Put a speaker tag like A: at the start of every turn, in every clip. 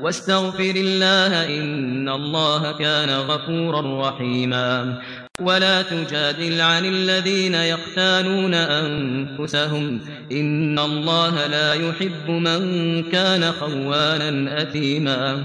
A: واستغفر الله إن الله كان غفورا رحيما. ولا تجادل عن الذين يختانون أنفسهم. إن الله لا يحب من كان خوانا أثيما.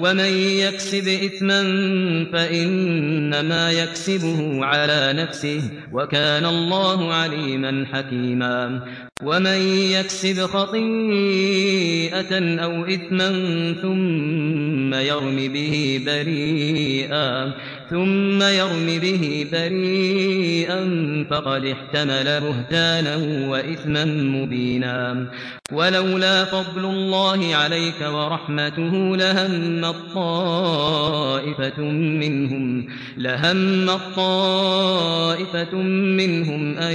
A: ومن يكسب إثما فإنما يكسبه على نفسه وكان الله عليما حكيما. ومن يكسب خطيئة أو إثما ثم يرم به بريئا. ثم يرم به بريئا فقد احتمل بهتانا وإثما مبينا. ولولا فضل الله عليك ورحمته لهم الطائفة منهم لهم الطائفة منهم أن